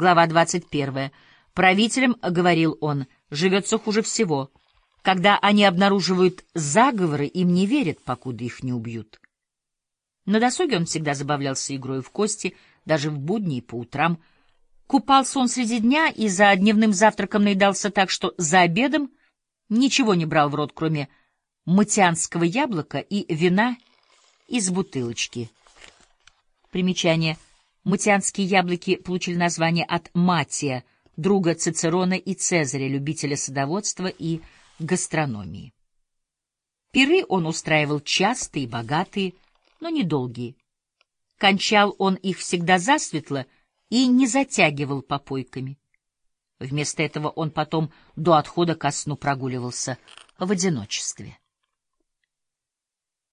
Глава 21. Правителям, — говорил он, — живется хуже всего. Когда они обнаруживают заговоры, им не верят, покуда их не убьют. На досуге он всегда забавлялся игрой в кости, даже в будни и по утрам. Купался он среди дня и за дневным завтраком наедался так, что за обедом ничего не брал в рот, кроме матианского яблока и вина из бутылочки. Примечание. Матианские яблоки получили название от Матия, друга Цицерона и Цезаря, любителя садоводства и гастрономии. Пиры он устраивал частые богатые, но недолгие. Кончал он их всегда засветло и не затягивал попойками. Вместо этого он потом до отхода ко сну прогуливался в одиночестве.